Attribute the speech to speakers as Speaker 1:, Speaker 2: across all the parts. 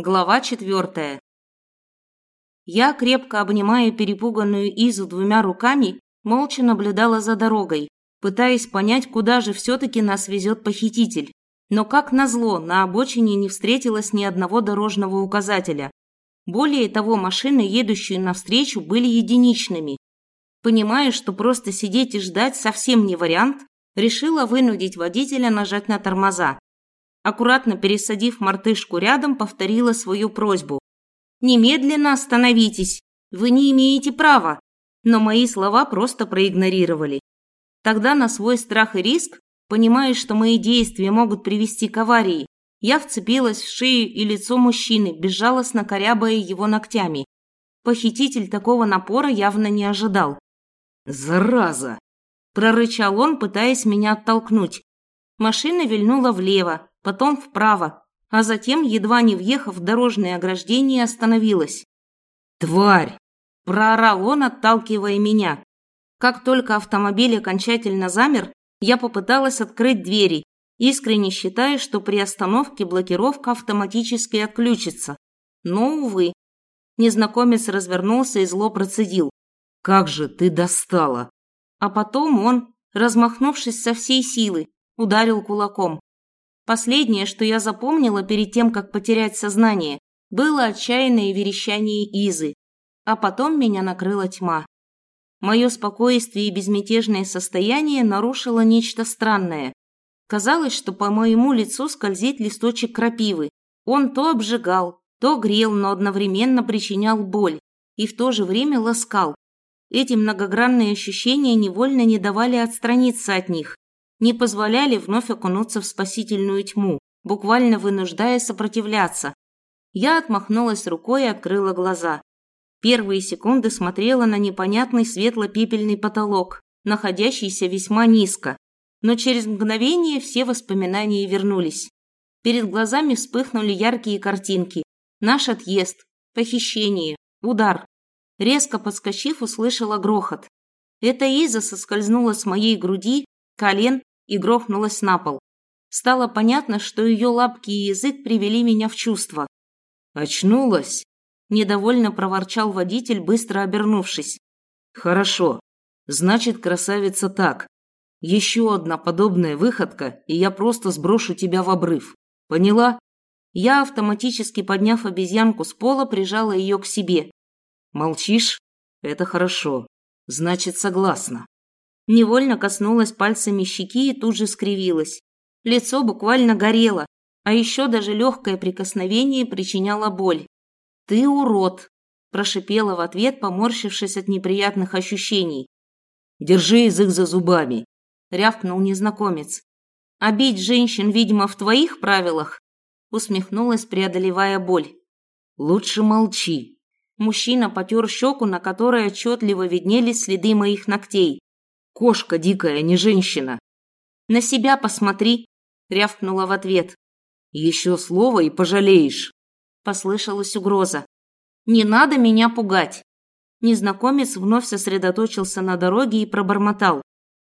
Speaker 1: Глава четвертая. Я, крепко обнимая перепуганную Изу двумя руками, молча наблюдала за дорогой, пытаясь понять, куда же все-таки нас везет похититель. Но, как назло, на обочине не встретилось ни одного дорожного указателя. Более того, машины, едущие навстречу, были единичными. Понимая, что просто сидеть и ждать совсем не вариант, решила вынудить водителя нажать на тормоза аккуратно пересадив мартышку рядом, повторила свою просьбу. «Немедленно остановитесь! Вы не имеете права!» Но мои слова просто проигнорировали. Тогда на свой страх и риск, понимая, что мои действия могут привести к аварии, я вцепилась в шею и лицо мужчины, безжалостно корябая его ногтями. Похититель такого напора явно не ожидал.
Speaker 2: «Зараза!» – прорычал он, пытаясь меня оттолкнуть.
Speaker 1: Машина вильнула влево, потом вправо, а затем, едва не въехав в дорожное ограждение, остановилась.
Speaker 2: «Тварь!»
Speaker 1: – проорал он, отталкивая меня. Как только автомобиль окончательно замер, я попыталась открыть двери, искренне считая, что при остановке блокировка автоматически отключится. Но, увы. Незнакомец развернулся и зло процедил.
Speaker 2: «Как же ты достала!»
Speaker 1: А потом он, размахнувшись со всей силы, ударил кулаком. Последнее, что я запомнила перед тем, как потерять сознание, было отчаянное верещание Изы, а потом меня накрыла тьма. Мое спокойствие и безмятежное состояние нарушило нечто странное. Казалось, что по моему лицу скользит листочек крапивы. Он то обжигал, то грел, но одновременно причинял боль и в то же время ласкал. Эти многогранные ощущения невольно не давали отстраниться от них не позволяли вновь окунуться в спасительную тьму, буквально вынуждая сопротивляться. Я отмахнулась рукой и открыла глаза. Первые секунды смотрела на непонятный светло-пепельный потолок, находящийся весьма низко, но через мгновение все воспоминания вернулись. Перед глазами вспыхнули яркие картинки. Наш отъезд, похищение, удар. Резко подскочив, услышала грохот. Эта Иза соскользнула с моей груди, колен и грохнулась на пол. Стало понятно, что ее лапки и язык привели меня в чувство.
Speaker 2: «Очнулась?»
Speaker 1: – недовольно проворчал водитель, быстро обернувшись.
Speaker 2: «Хорошо. Значит, красавица так. Еще одна подобная выходка, и я просто сброшу тебя в обрыв. Поняла?»
Speaker 1: Я, автоматически подняв обезьянку с пола, прижала ее к себе.
Speaker 2: «Молчишь? Это хорошо. Значит, согласна».
Speaker 1: Невольно коснулась пальцами щеки и тут же скривилась. Лицо буквально горело, а еще даже легкое прикосновение причиняло боль. «Ты урод!» – прошипела в ответ, поморщившись от неприятных ощущений.
Speaker 2: «Держи язык за зубами!»
Speaker 1: – рявкнул незнакомец. «А бить женщин, видимо, в твоих правилах?» – усмехнулась, преодолевая боль.
Speaker 2: «Лучше молчи!»
Speaker 1: Мужчина потер щеку, на которой отчетливо виднелись следы моих ногтей.
Speaker 2: Кошка дикая, не женщина.
Speaker 1: На себя посмотри, рявкнула в ответ.
Speaker 2: Еще слово и пожалеешь.
Speaker 1: Послышалась угроза. Не надо меня пугать. Незнакомец вновь сосредоточился на дороге и пробормотал.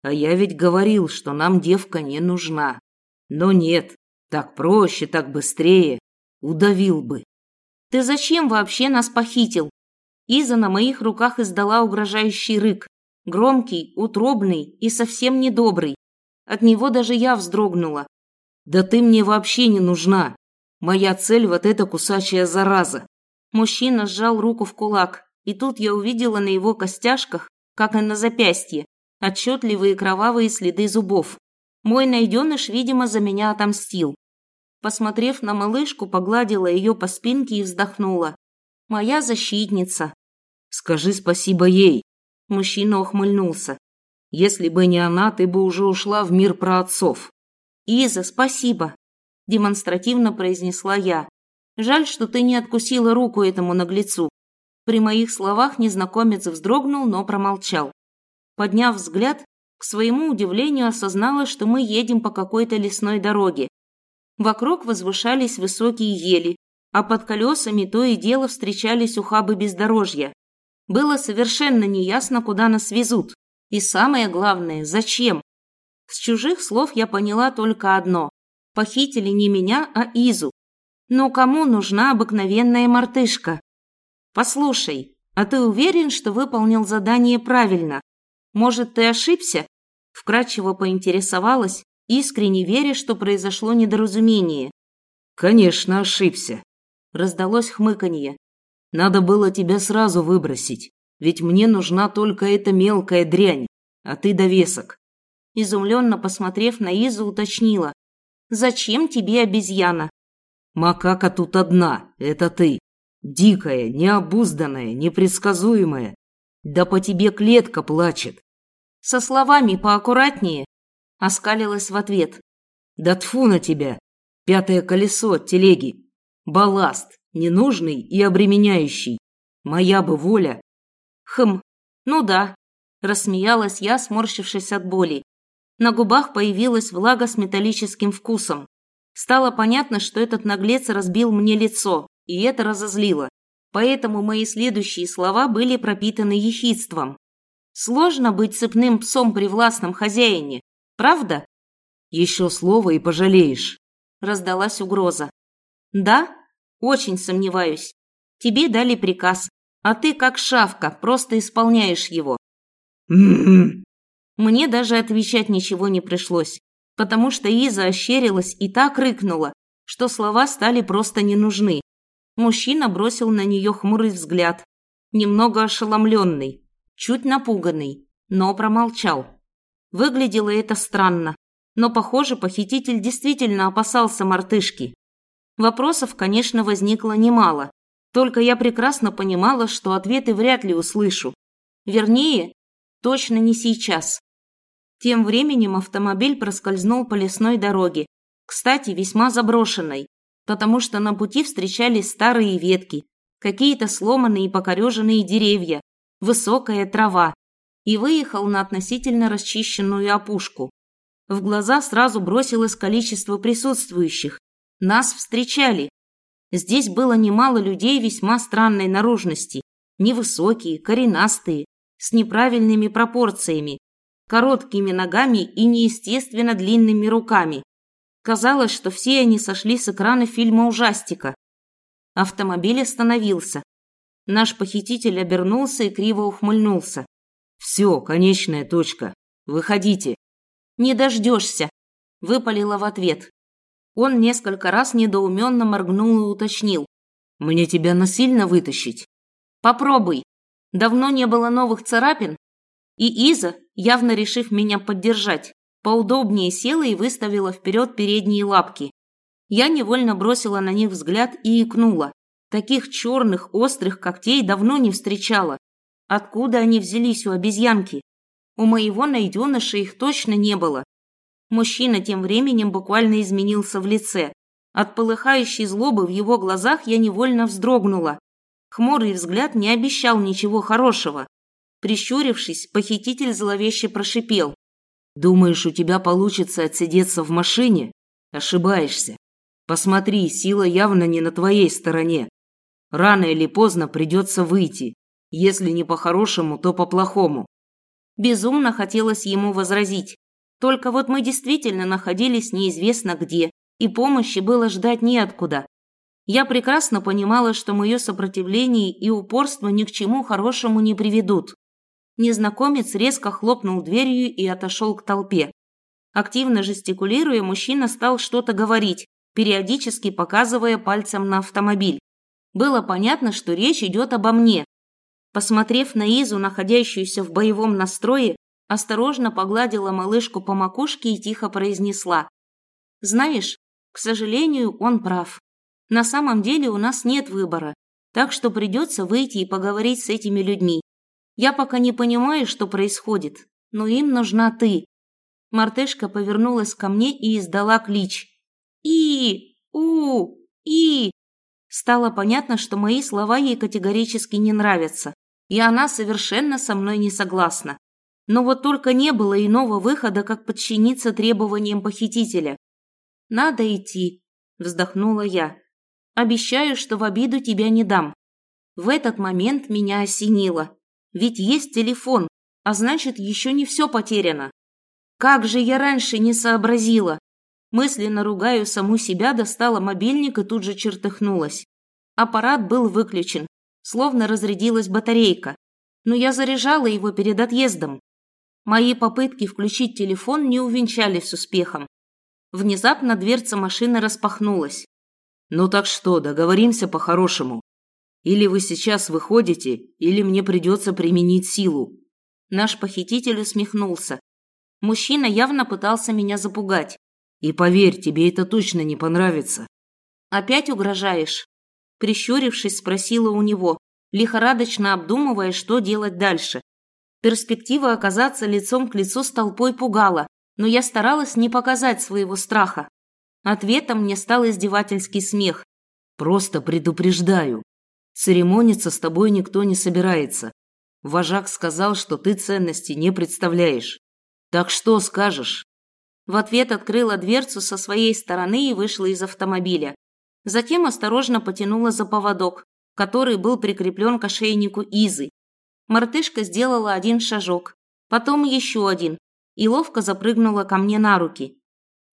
Speaker 2: А я ведь говорил, что нам девка не нужна. Но нет, так проще, так быстрее. Удавил бы.
Speaker 1: Ты зачем вообще нас похитил? Иза на моих руках издала угрожающий рык. Громкий, утробный и совсем недобрый. От него даже я вздрогнула.
Speaker 2: «Да ты мне вообще не нужна. Моя цель вот эта кусачая зараза».
Speaker 1: Мужчина сжал руку в кулак, и тут я увидела на его костяшках, как и на запястье, отчетливые кровавые следы зубов. Мой найденыш, видимо, за меня отомстил. Посмотрев на малышку, погладила ее по спинке и вздохнула. «Моя защитница».
Speaker 2: «Скажи спасибо ей»,
Speaker 1: Мужчина ухмыльнулся.
Speaker 2: «Если бы не она, ты бы уже ушла в мир про отцов».
Speaker 1: «Иза, спасибо», – демонстративно произнесла я. «Жаль, что ты не откусила руку этому наглецу». При моих словах незнакомец вздрогнул, но промолчал. Подняв взгляд, к своему удивлению осознала, что мы едем по какой-то лесной дороге. Вокруг возвышались высокие ели, а под колесами то и дело встречались ухабы бездорожья. Было совершенно неясно, куда нас везут. И самое главное, зачем. С чужих слов я поняла только одно. Похитили не меня, а Изу. Но кому нужна обыкновенная мартышка? Послушай, а ты уверен, что выполнил задание правильно? Может, ты ошибся? Вкратчиво поинтересовалась, искренне веря, что произошло недоразумение.
Speaker 2: Конечно, ошибся.
Speaker 1: Раздалось хмыканье.
Speaker 2: Надо было тебя сразу выбросить, ведь мне нужна только эта мелкая дрянь, а ты довесок.
Speaker 1: Изумленно посмотрев на Изу, уточнила. «Зачем тебе обезьяна?»
Speaker 2: «Макака тут одна, это ты. Дикая, необузданная, непредсказуемая. Да по тебе клетка плачет».
Speaker 1: «Со словами поаккуратнее», — оскалилась в ответ.
Speaker 2: «Да тфу на тебя! Пятое колесо телеги. Балласт, ненужный и обременяющий. Моя бы воля».
Speaker 1: «Хм, ну да», — рассмеялась я, сморщившись от боли. На губах появилась влага с металлическим вкусом. Стало понятно, что этот наглец разбил мне лицо, и это разозлило. Поэтому мои следующие слова были пропитаны ехидством. Сложно быть цепным псом при властном хозяине, правда?
Speaker 2: Еще слово и пожалеешь.
Speaker 1: Раздалась угроза. Да? Очень сомневаюсь. Тебе дали приказ, а ты, как шавка, просто исполняешь его.
Speaker 2: М-м-м.
Speaker 1: Мне даже отвечать ничего не пришлось, потому что Иза ощерилась и так рыкнула, что слова стали просто не нужны. Мужчина бросил на нее хмурый взгляд, немного ошеломленный, чуть напуганный, но промолчал. Выглядело это странно, но, похоже, похититель действительно опасался мартышки. Вопросов, конечно, возникло немало, только я прекрасно понимала, что ответы вряд ли услышу. Вернее, точно не сейчас. Тем временем автомобиль проскользнул по лесной дороге, кстати, весьма заброшенной, потому что на пути встречались старые ветки, какие-то сломанные и покореженные деревья, высокая трава, и выехал на относительно расчищенную опушку. В глаза сразу бросилось количество присутствующих. Нас встречали. Здесь было немало людей весьма странной наружности, невысокие, коренастые, с неправильными пропорциями, короткими ногами и неестественно длинными руками. Казалось, что все они сошли с экрана фильма ужастика. Автомобиль остановился. Наш похититель обернулся и криво ухмыльнулся.
Speaker 2: «Все, конечная точка. Выходите».
Speaker 1: «Не дождешься», – выпалила в ответ. Он несколько раз недоуменно моргнул и уточнил.
Speaker 2: «Мне тебя насильно вытащить?»
Speaker 1: «Попробуй. Давно не было новых царапин, и Иза, явно решив меня поддержать, поудобнее села и выставила вперед передние лапки. Я невольно бросила на них взгляд и икнула. Таких черных, острых когтей давно не встречала. Откуда они взялись у обезьянки? У моего найденыша их точно не было. Мужчина тем временем буквально изменился в лице. От полыхающей злобы в его глазах я невольно вздрогнула. Хмурый взгляд не обещал ничего хорошего. Прищурившись, похититель зловеще прошипел.
Speaker 2: «Думаешь, у тебя получится отсидеться в машине? Ошибаешься. Посмотри, сила явно не на твоей стороне. Рано или поздно придется выйти. Если не по-хорошему, то по-плохому».
Speaker 1: Безумно хотелось ему возразить. Только вот мы действительно находились неизвестно где, и помощи было ждать неоткуда. Я прекрасно понимала, что мое сопротивление и упорство ни к чему хорошему не приведут. Незнакомец резко хлопнул дверью и отошел к толпе. Активно жестикулируя, мужчина стал что-то говорить, периодически показывая пальцем на автомобиль. Было понятно, что речь идет обо мне. Посмотрев на Изу, находящуюся в боевом настрое, осторожно погладила малышку по макушке и тихо произнесла. «Знаешь, к сожалению, он прав. На самом деле у нас нет выбора, так что придется выйти и поговорить с этими людьми. Я пока не понимаю, что происходит, но им нужна ты. Мартышка повернулась ко мне и издала клич. И, у, и. Стало понятно, что мои слова ей категорически не нравятся, и она совершенно со мной не согласна. Но вот только не было иного выхода, как подчиниться требованиям похитителя. «Надо идти», – вздохнула я. «Обещаю, что в обиду тебя не дам». В этот момент меня осенило. Ведь есть телефон, а значит, еще не все потеряно. Как же я раньше не сообразила? Мысленно ругаю саму себя, достала мобильник и тут же чертыхнулась. Аппарат был выключен, словно разрядилась батарейка. Но я заряжала его перед отъездом. Мои попытки включить телефон не увенчались успехом. Внезапно дверца машины распахнулась.
Speaker 2: «Ну так что, договоримся по-хорошему. Или вы сейчас выходите, или мне придется применить силу».
Speaker 1: Наш похититель усмехнулся. Мужчина явно пытался меня запугать.
Speaker 2: «И поверь, тебе это точно не понравится».
Speaker 1: «Опять угрожаешь?» Прищурившись, спросила у него, лихорадочно обдумывая, что делать дальше. Перспектива оказаться лицом к лицу с толпой пугала, но я старалась не показать своего страха. Ответом мне стал издевательский смех.
Speaker 2: «Просто предупреждаю. Церемониться с тобой никто не собирается. Вожак сказал, что ты ценности не представляешь. Так что скажешь?»
Speaker 1: В ответ открыла дверцу со своей стороны и вышла из автомобиля. Затем осторожно потянула за поводок, который был прикреплен к ошейнику Изы, Мартышка сделала один шажок, потом еще один и ловко запрыгнула ко мне на руки.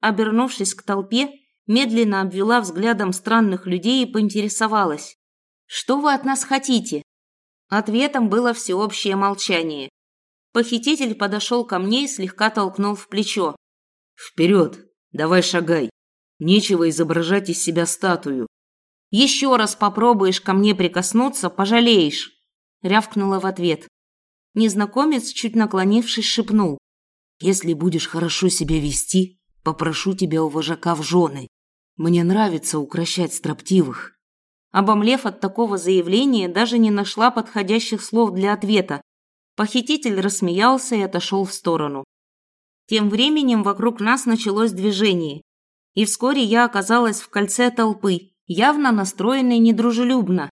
Speaker 1: Обернувшись к толпе, медленно обвела взглядом странных людей и поинтересовалась. «Что вы от нас хотите?» Ответом было всеобщее молчание. Похититель подошел ко мне и слегка толкнул в плечо.
Speaker 2: «Вперед! Давай шагай! Нечего изображать из себя статую!»
Speaker 1: «Еще раз попробуешь ко мне прикоснуться, пожалеешь!» Рявкнула в ответ. Незнакомец, чуть наклонившись, шепнул.
Speaker 2: «Если будешь хорошо себя вести, попрошу тебя у вожака в жены. Мне нравится укращать строптивых».
Speaker 1: Обомлев от такого заявления, даже не нашла подходящих слов для ответа. Похититель рассмеялся и отошел в сторону. Тем временем вокруг нас началось движение, и вскоре я оказалась в кольце толпы, явно настроенной недружелюбно.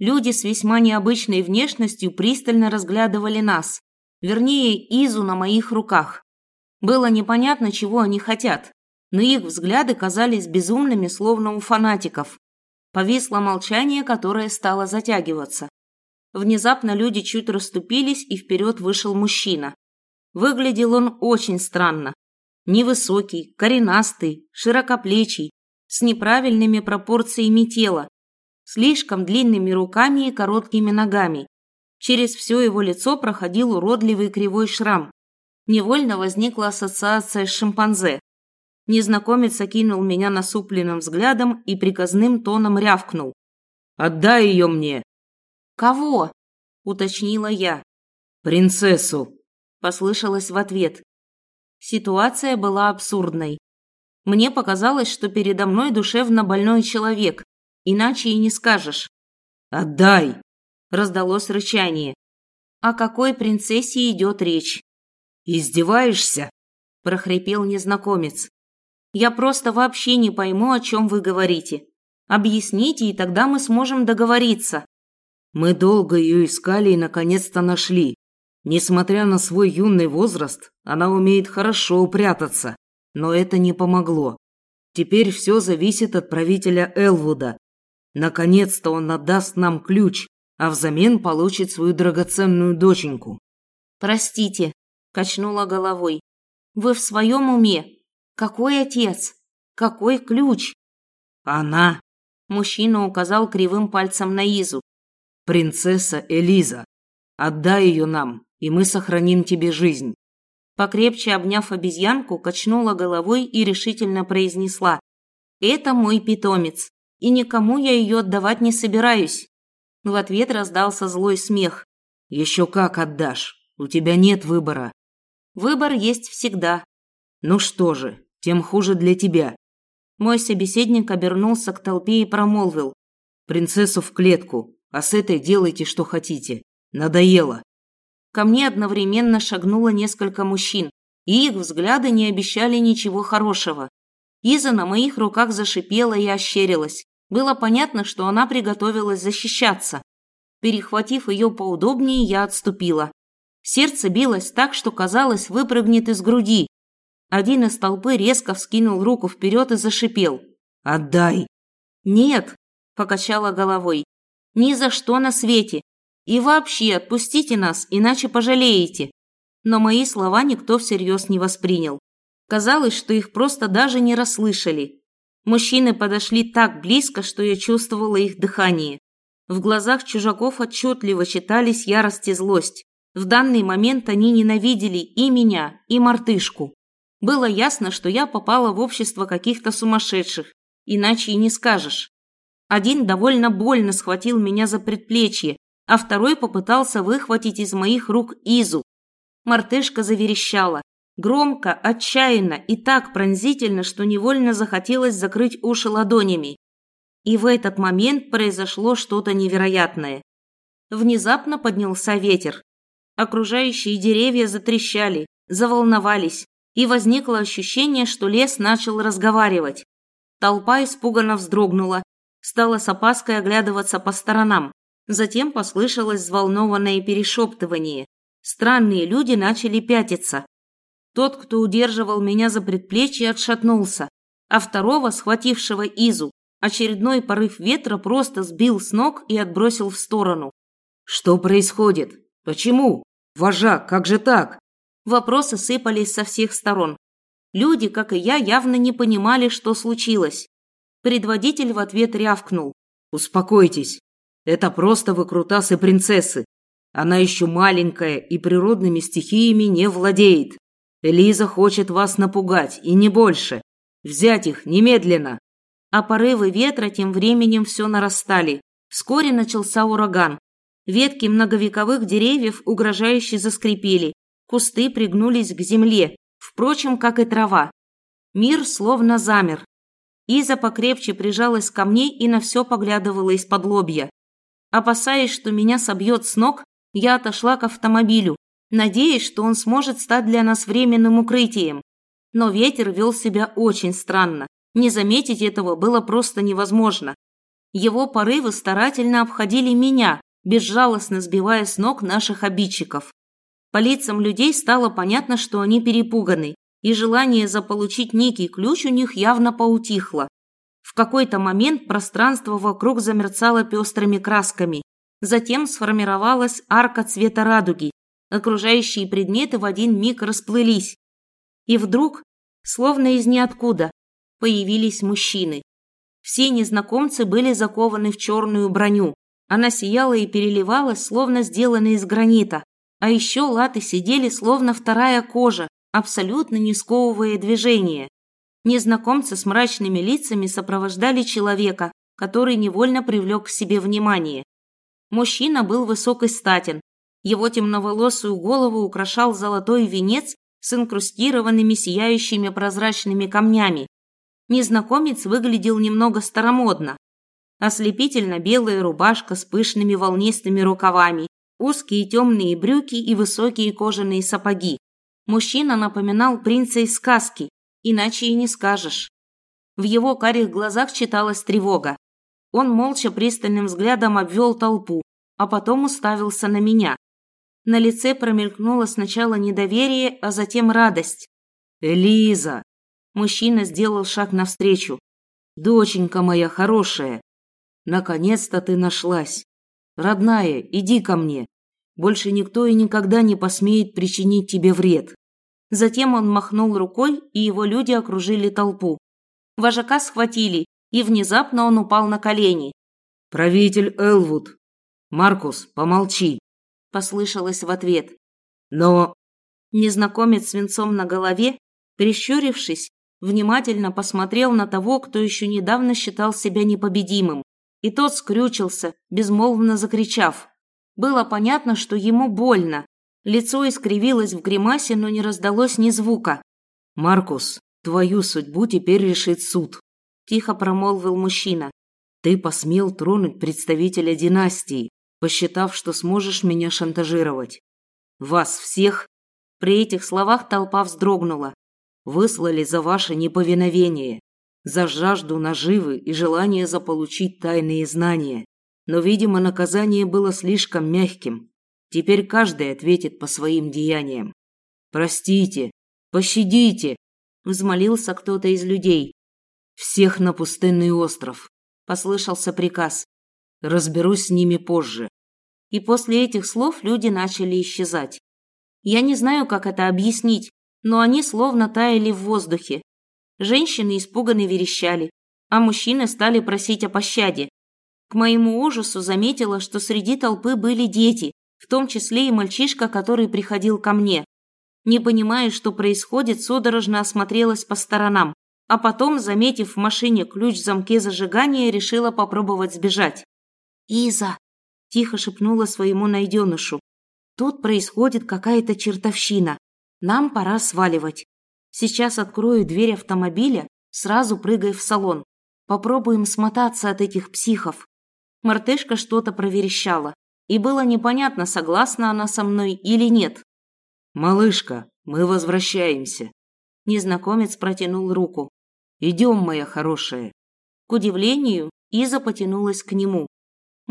Speaker 1: Люди с весьма необычной внешностью пристально разглядывали нас, вернее, Изу на моих руках. Было непонятно, чего они хотят, но их взгляды казались безумными, словно у фанатиков. Повисло молчание, которое стало затягиваться. Внезапно люди чуть расступились, и вперед вышел мужчина. Выглядел он очень странно. Невысокий, коренастый, широкоплечий, с неправильными пропорциями тела, слишком длинными руками и короткими ногами. Через все его лицо проходил уродливый кривой шрам. Невольно возникла ассоциация с шимпанзе. Незнакомец окинул меня насупленным взглядом и приказным тоном рявкнул.
Speaker 2: «Отдай ее мне!»
Speaker 1: «Кого?» – уточнила я.
Speaker 2: «Принцессу!»
Speaker 1: – послышалось в ответ. Ситуация была абсурдной. Мне показалось, что передо мной душевно больной человек, Иначе и не скажешь.
Speaker 2: «Отдай!»
Speaker 1: – раздалось рычание. О какой принцессе идет речь?
Speaker 2: «Издеваешься?»
Speaker 1: – прохрипел незнакомец. «Я просто вообще не пойму, о чем вы говорите. Объясните, и тогда мы сможем договориться».
Speaker 2: Мы долго ее искали и наконец-то нашли. Несмотря на свой юный возраст, она умеет хорошо упрятаться. Но это не помогло. Теперь все зависит от правителя Элвуда. Наконец-то он отдаст нам ключ, а взамен получит свою драгоценную доченьку.
Speaker 1: Простите, качнула головой. Вы в своем уме? Какой отец? Какой ключ?
Speaker 2: Она.
Speaker 1: Мужчина указал кривым пальцем на Изу.
Speaker 2: Принцесса Элиза. Отдай ее нам, и мы сохраним тебе жизнь.
Speaker 1: Покрепче обняв обезьянку, качнула головой и решительно произнесла. «Это мой питомец и никому я ее отдавать не собираюсь. В ответ раздался злой смех.
Speaker 2: Еще как отдашь? У тебя нет выбора.
Speaker 1: Выбор есть всегда.
Speaker 2: Ну что же, тем хуже для тебя.
Speaker 1: Мой собеседник обернулся к толпе и промолвил:
Speaker 2: "Принцессу в клетку, а с этой делайте что хотите. Надоело".
Speaker 1: Ко мне одновременно шагнуло несколько мужчин, и их взгляды не обещали ничего хорошего. Иза на моих руках зашипела и ощерилась. Было понятно, что она приготовилась защищаться. Перехватив ее поудобнее, я отступила. Сердце билось так, что казалось, выпрыгнет из груди. Один из толпы резко вскинул руку вперед и зашипел.
Speaker 2: «Отдай!»
Speaker 1: «Нет!» – покачала головой. «Ни за что на свете! И вообще отпустите нас, иначе пожалеете!» Но мои слова никто всерьез не воспринял. Казалось, что их просто даже не расслышали. Мужчины подошли так близко, что я чувствовала их дыхание. В глазах чужаков отчетливо читались ярость и злость. В данный момент они ненавидели и меня, и мартышку. Было ясно, что я попала в общество каких-то сумасшедших, иначе и не скажешь. Один довольно больно схватил меня за предплечье, а второй попытался выхватить из моих рук Изу. Мартышка заверещала, громко, отчаянно и так пронзительно, что невольно захотелось закрыть уши ладонями. И в этот момент произошло что-то невероятное. Внезапно поднялся ветер. Окружающие деревья затрещали, заволновались, и возникло ощущение, что лес начал разговаривать. Толпа испуганно вздрогнула, стала с опаской оглядываться по сторонам. Затем послышалось взволнованное перешептывание. Странные люди начали пятиться. Тот, кто удерживал меня за предплечье, отшатнулся, а второго, схватившего Изу, очередной порыв ветра просто сбил с ног и отбросил в сторону.
Speaker 2: «Что происходит? Почему? Вожак, как же так?»
Speaker 1: Вопросы сыпались со всех сторон. Люди, как и я, явно не понимали, что случилось. Предводитель в ответ рявкнул.
Speaker 2: «Успокойтесь. Это просто выкрутасы принцессы. Она еще маленькая и природными стихиями не владеет. Элиза хочет вас напугать, и не больше. Взять их немедленно!»
Speaker 1: А порывы ветра тем временем все нарастали. Вскоре начался ураган. Ветки многовековых деревьев угрожающе заскрипели. Кусты пригнулись к земле, впрочем, как и трава. Мир словно замер. Иза покрепче прижалась ко мне и на все поглядывала из-под лобья. Опасаясь, что меня собьет с ног, я отошла к автомобилю, надеясь, что он сможет стать для нас временным укрытием. Но ветер вел себя очень странно. Не заметить этого было просто невозможно. Его порывы старательно обходили меня, безжалостно сбивая с ног наших обидчиков. По лицам людей стало понятно, что они перепуганы, и желание заполучить некий ключ у них явно поутихло. В какой-то момент пространство вокруг замерцало пестрыми красками. Затем сформировалась арка цвета радуги. Окружающие предметы в один миг расплылись. И вдруг, словно из ниоткуда, появились мужчины. Все незнакомцы были закованы в черную броню. Она сияла и переливалась, словно сделанная из гранита. А еще латы сидели, словно вторая кожа, абсолютно не сковывая движения. Незнакомцы с мрачными лицами сопровождали человека, который невольно привлек к себе внимание. Мужчина был высок и. Его темноволосую голову украшал золотой венец с инкрустированными сияющими прозрачными камнями. Незнакомец выглядел немного старомодно. Ослепительно белая рубашка с пышными волнистыми рукавами, узкие темные брюки и высокие кожаные сапоги. Мужчина напоминал принца из сказки, иначе и не скажешь. В его карих глазах читалась тревога. Он молча пристальным взглядом обвел толпу, а потом уставился на меня. На лице промелькнуло сначала недоверие, а затем радость.
Speaker 2: «Элиза!»
Speaker 1: Мужчина сделал шаг навстречу.
Speaker 2: «Доченька моя хорошая! Наконец-то ты нашлась! Родная, иди ко мне! Больше никто и никогда не посмеет причинить тебе вред!»
Speaker 1: Затем он махнул рукой, и его люди окружили толпу. Вожака схватили, и внезапно он упал на колени.
Speaker 2: «Правитель Элвуд! Маркус, помолчи!»
Speaker 1: Послышалось в ответ.
Speaker 2: «Но...»
Speaker 1: Незнакомец с венцом на голове, прищурившись, внимательно посмотрел на того, кто еще недавно считал себя непобедимым. И тот скрючился, безмолвно закричав. Было понятно, что ему больно, Лицо искривилось в гримасе, но не раздалось ни звука.
Speaker 2: «Маркус, твою судьбу теперь решит суд», –
Speaker 1: тихо промолвил мужчина.
Speaker 2: «Ты посмел тронуть представителя династии, посчитав, что сможешь меня шантажировать. Вас всех...»
Speaker 1: При этих словах толпа вздрогнула.
Speaker 2: «Выслали за ваше неповиновение, за жажду наживы и желание заполучить тайные знания. Но, видимо, наказание было слишком мягким, Теперь каждый ответит по своим деяниям. «Простите, пощадите!» – взмолился кто-то из людей. «Всех на пустынный остров!» – послышался приказ. «Разберусь с ними позже».
Speaker 1: И после этих слов люди начали исчезать. Я не знаю, как это объяснить, но они словно таяли в воздухе. Женщины испуганно верещали, а мужчины стали просить о пощаде. К моему ужасу заметила, что среди толпы были дети, в том числе и мальчишка, который приходил ко мне. Не понимая, что происходит, судорожно осмотрелась по сторонам, а потом, заметив в машине ключ в замке зажигания, решила попробовать сбежать. «Иза!» – тихо шепнула своему найденышу. «Тут происходит какая-то чертовщина. Нам пора сваливать. Сейчас открою дверь автомобиля, сразу прыгай в салон. Попробуем смотаться от этих психов». Мартышка что-то проверещала, и было непонятно, согласна она со мной или нет.
Speaker 2: «Малышка, мы возвращаемся».
Speaker 1: Незнакомец протянул руку.
Speaker 2: «Идем, моя хорошая».
Speaker 1: К удивлению, Иза потянулась к нему.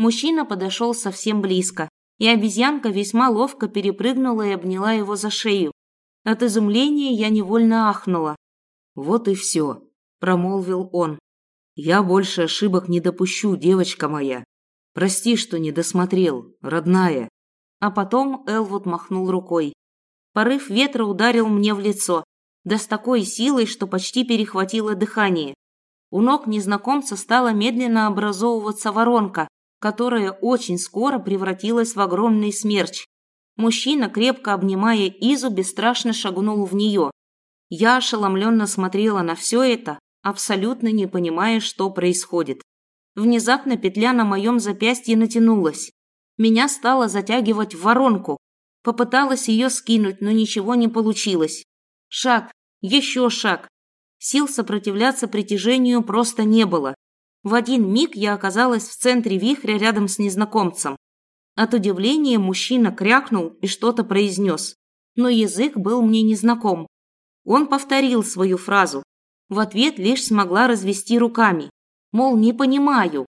Speaker 1: Мужчина подошел совсем близко, и обезьянка весьма ловко перепрыгнула и обняла его за шею. От изумления я невольно ахнула.
Speaker 2: «Вот и все», – промолвил он. «Я больше ошибок не допущу, девочка моя. Прости, что не досмотрел, родная».
Speaker 1: А потом Элвуд махнул рукой. Порыв ветра ударил мне в лицо, да с такой силой, что почти перехватило дыхание. У ног незнакомца стала медленно образовываться воронка, которая очень скоро превратилась в огромный смерч. Мужчина, крепко обнимая Изу, бесстрашно шагнул в нее. Я ошеломленно смотрела на все это, абсолютно не понимая, что происходит. Внезапно петля на моем запястье натянулась. Меня стало затягивать в воронку, Попыталась ее скинуть, но ничего не получилось. Шаг, еще шаг. Сил сопротивляться притяжению просто не было. В один миг я оказалась в центре вихря рядом с незнакомцем. От удивления мужчина крякнул и что-то произнес, но язык был мне незнаком. Он повторил свою фразу. В ответ лишь смогла развести руками, мол, не понимаю.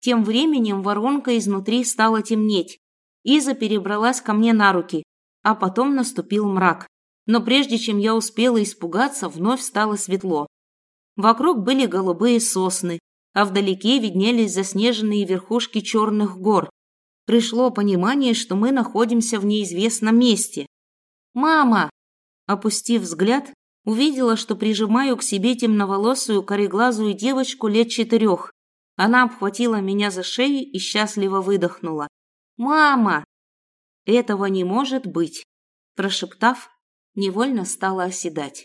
Speaker 1: Тем временем воронка изнутри стала темнеть. Иза перебралась ко мне на руки, а потом наступил мрак. Но прежде чем я успела испугаться, вновь стало светло. Вокруг были голубые сосны, а вдалеке виднелись заснеженные верхушки черных гор. Пришло понимание, что мы находимся в неизвестном месте. «Мама!» Опустив взгляд, увидела, что прижимаю к себе темноволосую кореглазую девочку лет четырех. Она обхватила меня за шею и счастливо выдохнула. «Мама!» «Этого не может быть!» Прошептав, невольно стала оседать.